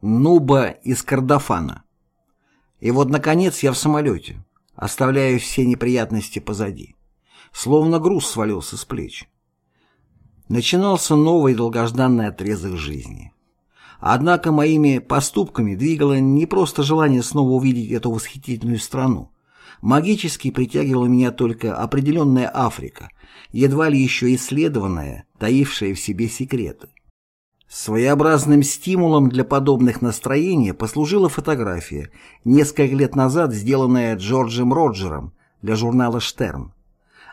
Нуба из Кордофана. И вот, наконец, я в самолете, оставляю все неприятности позади. Словно груз свалился с плеч. Начинался новый долгожданный отрезок жизни. Однако моими поступками двигало не просто желание снова увидеть эту восхитительную страну. Магически притягивала меня только определенная Африка, едва ли еще исследованная, таившая в себе секреты. Своеобразным стимулом для подобных настроений послужила фотография, несколько лет назад сделанная Джорджем Роджером для журнала «Штерн».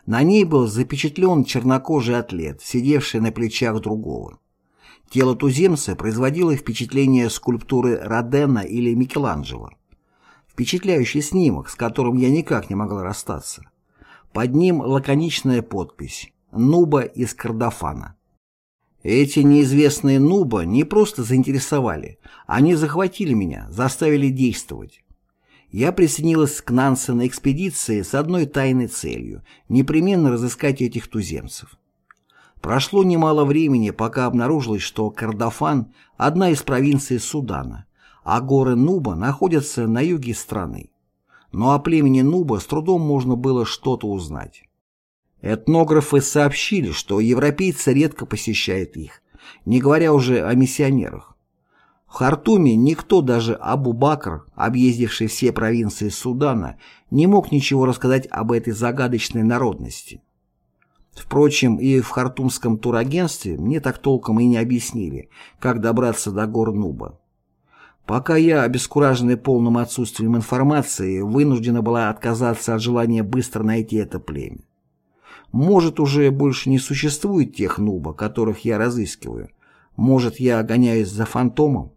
На ней был запечатлен чернокожий атлет, сидевший на плечах другого. Тело туземца производило впечатление скульптуры Родена или Микеланджело. Впечатляющий снимок, с которым я никак не могла расстаться. Под ним лаконичная подпись «Нуба из Кордофана». Эти неизвестные нуба не просто заинтересовали, они захватили меня, заставили действовать. Я присоединилась к Нансен экспедиции с одной тайной целью – непременно разыскать этих туземцев. Прошло немало времени, пока обнаружилось, что Кордофан – одна из провинций Судана, а горы Нуба находятся на юге страны. Но о племени Нуба с трудом можно было что-то узнать. Этнографы сообщили, что европейцы редко посещают их, не говоря уже о миссионерах. В Хартуме никто, даже Абу-Бакр, объездивший все провинции Судана, не мог ничего рассказать об этой загадочной народности. Впрочем, и в хартумском турагентстве мне так толком и не объяснили, как добраться до гор Нуба. Пока я, обескураженный полным отсутствием информации, вынуждена была отказаться от желания быстро найти это племя. Может, уже больше не существует тех нуба, которых я разыскиваю. Может, я гоняюсь за фантомом?